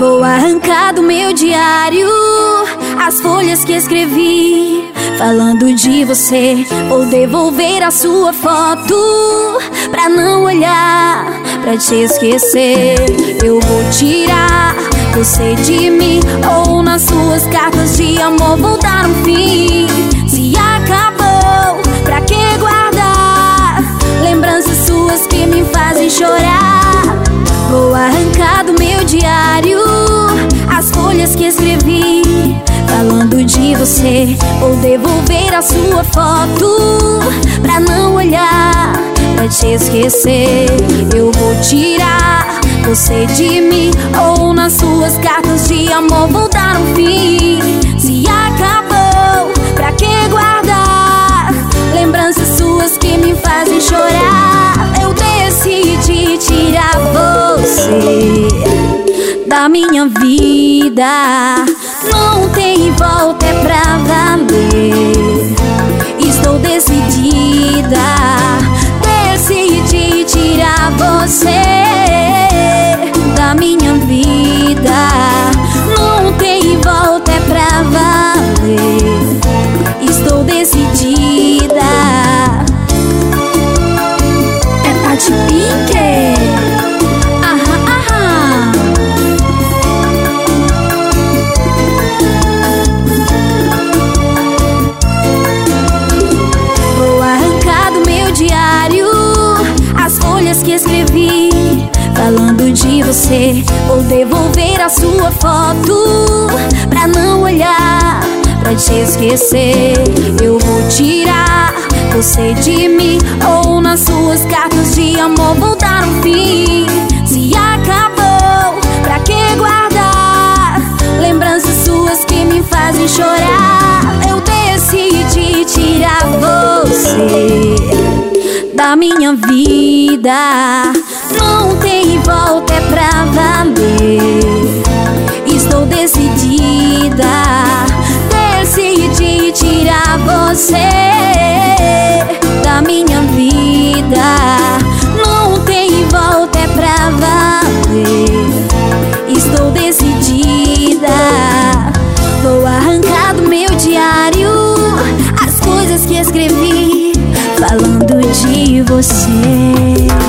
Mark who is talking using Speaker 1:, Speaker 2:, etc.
Speaker 1: arrancar do meu diário as folhas que escrevi falando de você. Vou devolver a sua foto pra não olhar, pra te esquecer. Eu vou tirar você de mim ou nas suas cartas de amor vou dar um fim. Você. Vou devolver a sua foto pra não olhar, pra te esquecer. Eu vou tirar você de mim ou nas suas cartas de amor vou dar um fim. Se acabou, pra que guardar lembranças suas que me fazem chorar? Eu decidi tirar você da minha vida. Não tem volta, é pra valer. Escrevi falando de você. Vou devolver a sua foto pra não olhar, pra te esquecer. Eu vou tirar você de mim ou nas suas cartas de amor vou dar um fim. Se acabou, pra que guardar lembranças suas que me fazem chorar? Eu decidi tirar você da minha vida. Não tem volta, é pra valer. Estou decidida, decidi tirar você da minha vida. Não tem volta, é pra valer. Estou decidida. Vou arrancar do meu diário as coisas que escrevi falando de você.